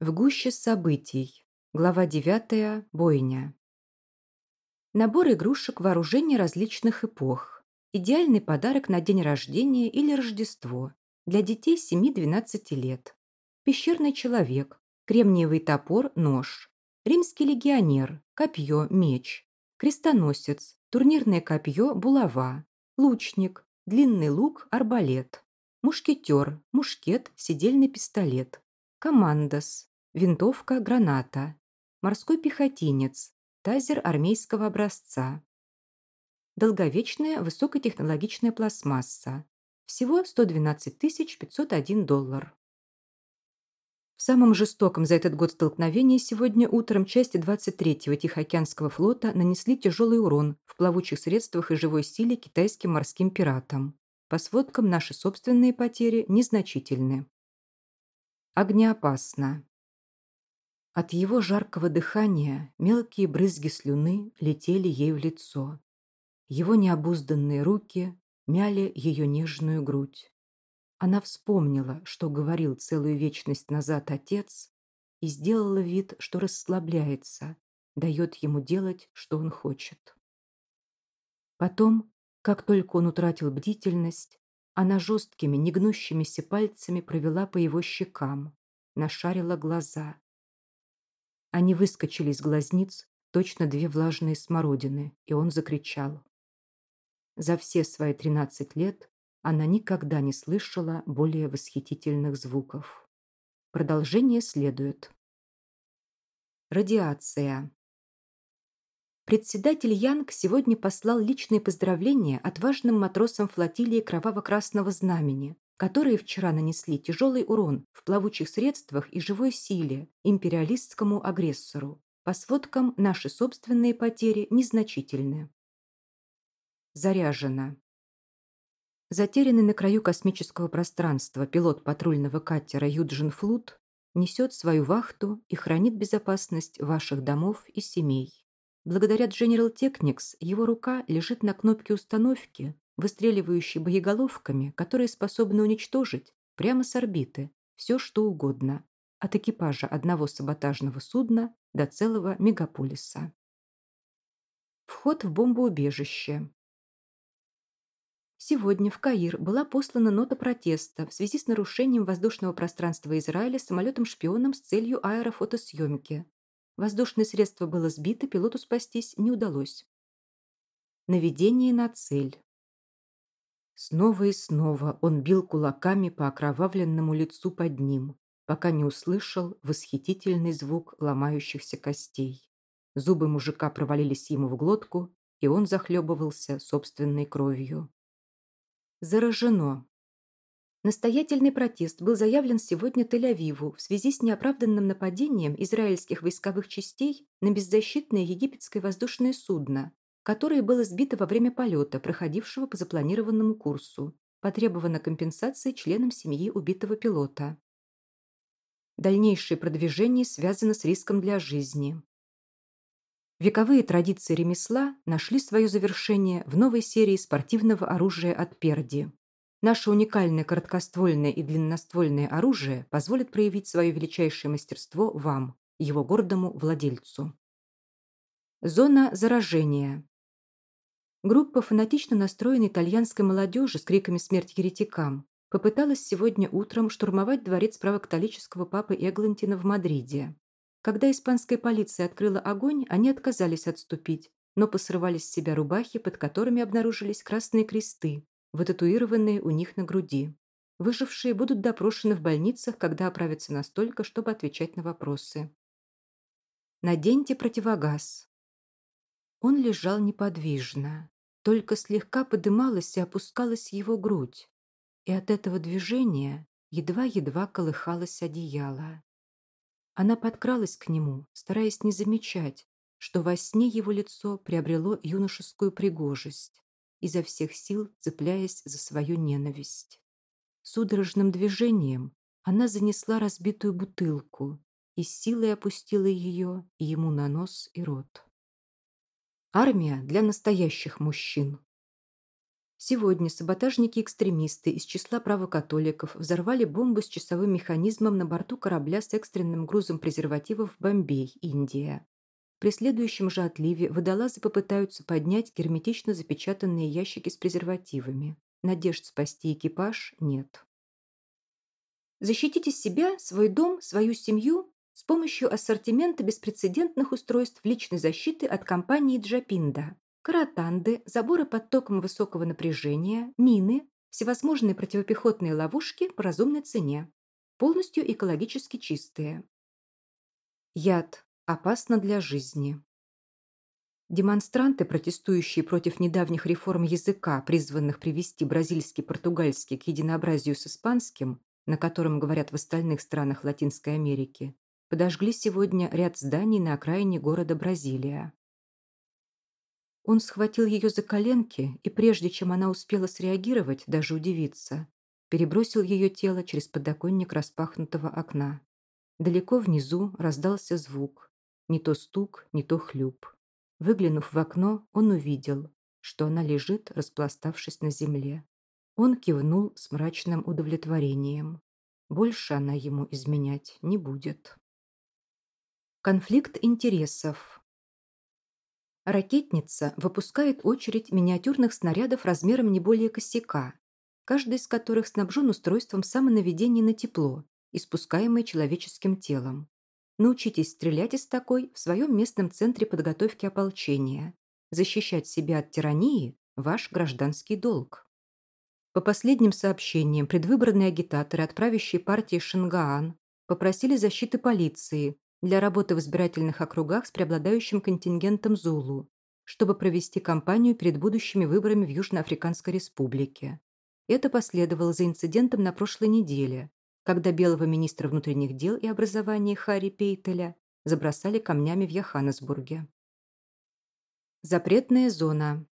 В гуще событий. Глава 9. Бойня. Набор игрушек вооружения различных эпох. Идеальный подарок на день рождения или Рождество. Для детей 7-12 лет. Пещерный человек. Кремниевый топор, нож. Римский легионер. Копье, меч. Крестоносец. Турнирное копье, булава. Лучник. Длинный лук, арбалет. Мушкетер. Мушкет, сидельный пистолет. Командос винтовка, граната, морской пехотинец, тазер армейского образца, долговечная высокотехнологичная пластмасса. Всего 112 501 доллар. В самом жестоком за этот год столкновении сегодня утром части 23-го Тихоокеанского флота нанесли тяжелый урон в плавучих средствах и живой силе китайским морским пиратам. По сводкам, наши собственные потери незначительны. Огнеопасно. От его жаркого дыхания мелкие брызги слюны летели ей в лицо. Его необузданные руки мяли ее нежную грудь. Она вспомнила, что говорил целую вечность назад отец, и сделала вид, что расслабляется, дает ему делать, что он хочет. Потом, как только он утратил бдительность, она жесткими, негнущимися пальцами провела по его щекам, нашарила глаза. Они выскочили из глазниц, точно две влажные смородины, и он закричал. За все свои тринадцать лет она никогда не слышала более восхитительных звуков. Продолжение следует. Радиация. Председатель Янг сегодня послал личные поздравления отважным матросам флотилии Кроваво-Красного Знамени, которые вчера нанесли тяжелый урон в плавучих средствах и живой силе империалистскому агрессору. По сводкам, наши собственные потери незначительны. Заряжено. Затерянный на краю космического пространства пилот патрульного катера Юджин Флут несет свою вахту и хранит безопасность ваших домов и семей. Благодаря General Technics его рука лежит на кнопке установки выстреливающий боеголовками, которые способны уничтожить прямо с орбиты все, что угодно, от экипажа одного саботажного судна до целого мегаполиса. Вход в бомбоубежище. Сегодня в Каир была послана нота протеста в связи с нарушением воздушного пространства Израиля самолетом-шпионом с целью аэрофотосъемки. Воздушное средство было сбито, пилоту спастись не удалось. Наведение на цель. Снова и снова он бил кулаками по окровавленному лицу под ним, пока не услышал восхитительный звук ломающихся костей. Зубы мужика провалились ему в глотку, и он захлебывался собственной кровью. Заражено. Настоятельный протест был заявлен сегодня Тель-Авиву в связи с неоправданным нападением израильских войсковых частей на беззащитное египетское воздушное судно, которое было сбито во время полета, проходившего по запланированному курсу. Потребована компенсация членам семьи убитого пилота. Дальнейшее продвижение связано с риском для жизни. Вековые традиции ремесла нашли свое завершение в новой серии спортивного оружия от Перди. Наше уникальное короткоствольное и длинноствольное оружие позволит проявить свое величайшее мастерство вам, его гордому владельцу. Зона заражения. Группа фанатично настроенной итальянской молодежи с криками «Смерть еретикам» попыталась сегодня утром штурмовать дворец правокатолического папы Эглантина в Мадриде. Когда испанская полиция открыла огонь, они отказались отступить, но посрывали с себя рубахи, под которыми обнаружились красные кресты, вытатуированные у них на груди. Выжившие будут допрошены в больницах, когда оправятся настолько, чтобы отвечать на вопросы. Наденьте противогаз. Он лежал неподвижно, только слегка подымалась и опускалась его грудь, и от этого движения едва-едва колыхалось одеяло. Она подкралась к нему, стараясь не замечать, что во сне его лицо приобрело юношескую пригожесть, изо всех сил цепляясь за свою ненависть. Судорожным движением она занесла разбитую бутылку и силой опустила ее ему на нос и рот. Армия для настоящих мужчин. Сегодня саботажники-экстремисты из числа правокатоликов взорвали бомбу с часовым механизмом на борту корабля с экстренным грузом презервативов в Бомбей, Индия. При следующем же отливе водолазы попытаются поднять герметично запечатанные ящики с презервативами. Надежд спасти экипаж нет. Защитите себя, свой дом, свою семью с помощью ассортимента беспрецедентных устройств личной защиты от компании Джапинда каратанды, заборы под током высокого напряжения, мины, всевозможные противопехотные ловушки по разумной цене, полностью экологически чистые. Яд опасно для жизни. Демонстранты, протестующие против недавних реформ языка, призванных привести бразильский португальский к единообразию с испанским, на котором говорят в остальных странах Латинской Америки, подожгли сегодня ряд зданий на окраине города Бразилия. Он схватил ее за коленки и, прежде чем она успела среагировать, даже удивиться, перебросил ее тело через подоконник распахнутого окна. Далеко внизу раздался звук. Не то стук, не то хлюп. Выглянув в окно, он увидел, что она лежит, распластавшись на земле. Он кивнул с мрачным удовлетворением. Больше она ему изменять не будет. Конфликт интересов. Ракетница выпускает очередь миниатюрных снарядов размером не более косяка, каждый из которых снабжен устройством самонаведения на тепло, испускаемое человеческим телом. Научитесь стрелять из такой в своем местном центре подготовки ополчения. Защищать себя от тирании – ваш гражданский долг. По последним сообщениям, предвыборные агитаторы, отправящие партии Шингаан, попросили защиты полиции, для работы в избирательных округах с преобладающим контингентом Зулу, чтобы провести кампанию перед будущими выборами в Южноафриканской республике. Это последовало за инцидентом на прошлой неделе, когда белого министра внутренних дел и образования Харри Пейтеля забросали камнями в Йоханнесбурге. Запретная зона.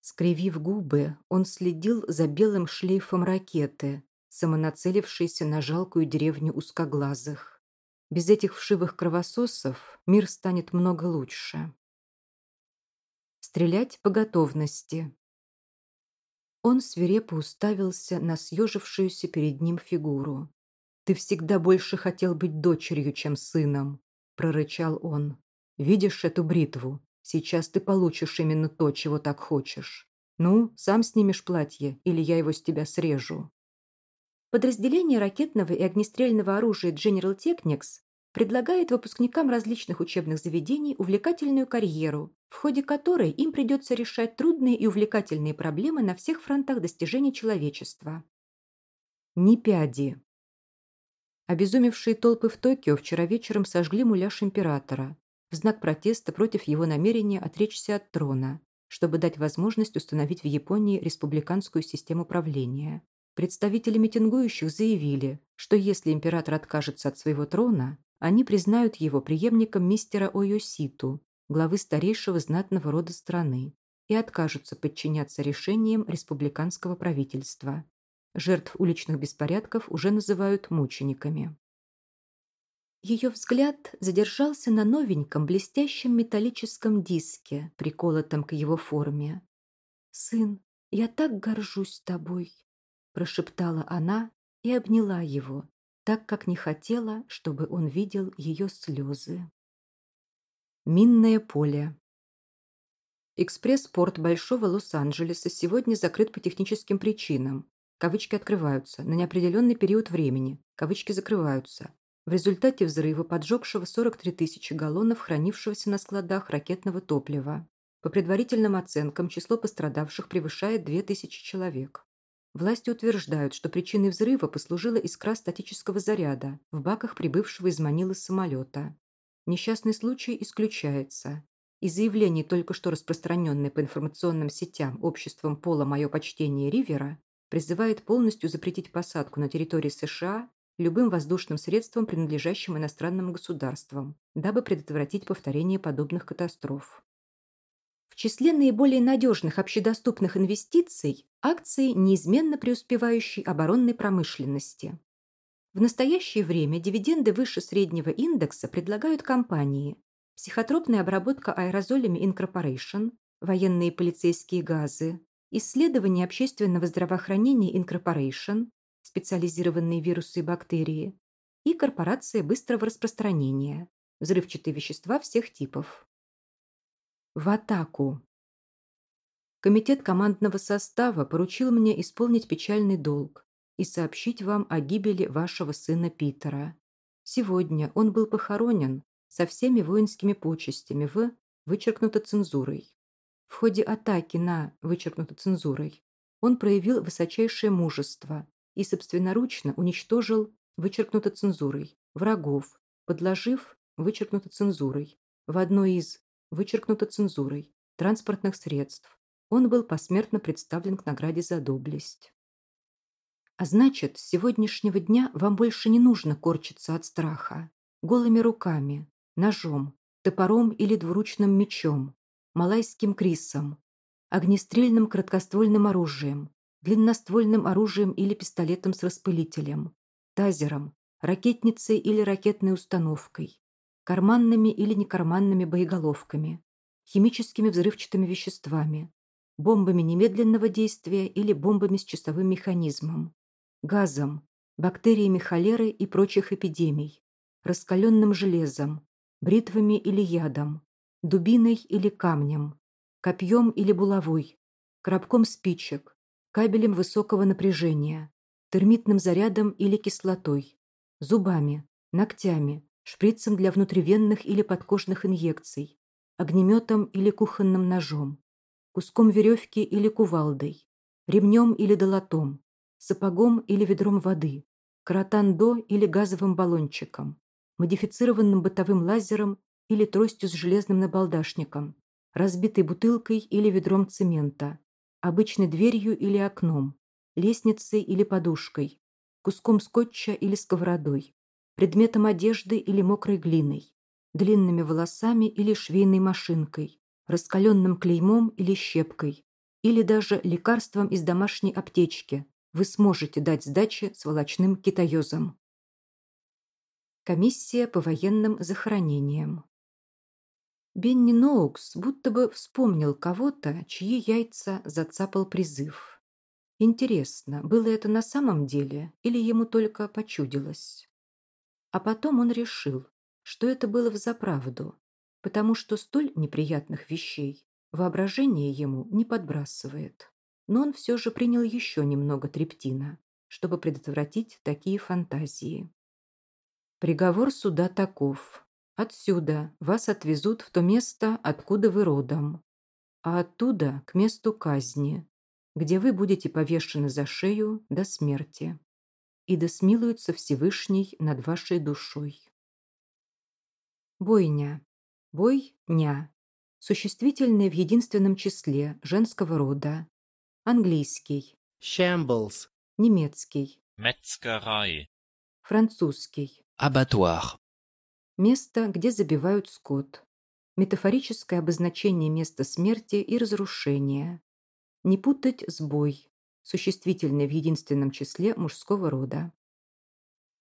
Скривив губы, он следил за белым шлейфом ракеты, самонацелившейся на жалкую деревню узкоглазых. Без этих вшивых кровососов мир станет много лучше. Стрелять по готовности. Он свирепо уставился на съежившуюся перед ним фигуру. «Ты всегда больше хотел быть дочерью, чем сыном», – прорычал он. «Видишь эту бритву? Сейчас ты получишь именно то, чего так хочешь. Ну, сам снимешь платье, или я его с тебя срежу». Подразделение ракетного и огнестрельного оружия General Technics предлагает выпускникам различных учебных заведений увлекательную карьеру, в ходе которой им придется решать трудные и увлекательные проблемы на всех фронтах достижений человечества. Ни. Обезумевшие толпы в Токио вчера вечером сожгли муляж императора в знак протеста против его намерения отречься от трона, чтобы дать возможность установить в Японии республиканскую систему правления. Представители митингующих заявили, что если император откажется от своего трона, они признают его преемником мистера Ойоситу, главы старейшего знатного рода страны, и откажутся подчиняться решениям республиканского правительства. Жертв уличных беспорядков уже называют мучениками. Ее взгляд задержался на новеньком блестящем металлическом диске, приколотом к его форме. «Сын, я так горжусь тобой!» Прошептала она и обняла его, так как не хотела, чтобы он видел ее слезы. Минное поле. Экспресс-порт Большого Лос-Анджелеса сегодня закрыт по техническим причинам. Кавычки открываются. На неопределенный период времени. Кавычки закрываются. В результате взрыва, поджегшего 43 тысячи галлонов хранившегося на складах ракетного топлива. По предварительным оценкам, число пострадавших превышает 2000 человек. Власти утверждают, что причиной взрыва послужила искра статического заряда в баках прибывшего из Манилы самолета. Несчастный случай исключается. Из заявлений, только что распространенной по информационным сетям обществом Пола «Мое почтение Ривера», призывает полностью запретить посадку на территории США любым воздушным средством, принадлежащим иностранным государствам, дабы предотвратить повторение подобных катастроф. В числе наиболее надежных общедоступных инвестиций акции неизменно преуспевающей оборонной промышленности. В настоящее время дивиденды выше среднего индекса предлагают компании «Психотропная обработка аэрозолями Incorporation», «Военные полицейские газы», исследование общественного здравоохранения Incorporation, специализированные вирусы и бактерии, и корпорация быстрого распространения, взрывчатые вещества всех типов. В атаку. Комитет командного состава поручил мне исполнить печальный долг и сообщить вам о гибели вашего сына Питера. Сегодня он был похоронен со всеми воинскими почестями в вычеркнуто цензурой. В ходе атаки на вычеркнуто цензурой он проявил высочайшее мужество и собственноручно уничтожил вычеркнуто цензурой врагов, подложив вычеркнуто цензурой в одной из вычеркнуто цензурой транспортных средств. Он был посмертно представлен к награде за доблесть. А значит, с сегодняшнего дня вам больше не нужно корчиться от страха. Голыми руками, ножом, топором или двуручным мечом, малайским крисом, огнестрельным краткоствольным оружием, длинноствольным оружием или пистолетом с распылителем, тазером, ракетницей или ракетной установкой, карманными или некарманными боеголовками, химическими взрывчатыми веществами, бомбами немедленного действия или бомбами с часовым механизмом, газом, бактериями холеры и прочих эпидемий, раскаленным железом, бритвами или ядом, дубиной или камнем, копьем или булавой, коробком спичек, кабелем высокого напряжения, термитным зарядом или кислотой, зубами, ногтями, шприцем для внутривенных или подкожных инъекций, огнеметом или кухонным ножом, куском веревки или кувалдой, ремнем или долотом, сапогом или ведром воды, каратандо или газовым баллончиком, модифицированным бытовым лазером или тростью с железным набалдашником, разбитой бутылкой или ведром цемента, обычной дверью или окном, лестницей или подушкой, куском скотча или сковородой, предметом одежды или мокрой глиной, длинными волосами или швейной машинкой, раскаленным клеймом или щепкой, или даже лекарством из домашней аптечки, вы сможете дать сдачи сволочным китаёзам. Комиссия по военным захоронениям. Бенни Ноукс будто бы вспомнил кого-то, чьи яйца зацапал призыв. Интересно, было это на самом деле или ему только почудилось? А потом он решил, что это было взаправду, потому что столь неприятных вещей воображение ему не подбрасывает но он все же принял еще немного трептина, чтобы предотвратить такие фантазии. Приговор суда таков. Отсюда вас отвезут в то место, откуда вы родом, а оттуда к месту казни, где вы будете повешены за шею до смерти. И да смилуется Всевышний над вашей душой. Бойня. Бой-ня. Существительное в единственном числе женского рода, Английский. Shambles. Немецкий. Metzgerei. Французский. Abattoir. Место, где забивают скот. Метафорическое обозначение места смерти и разрушения. Не путать с бой. Существительное в единственном числе мужского рода.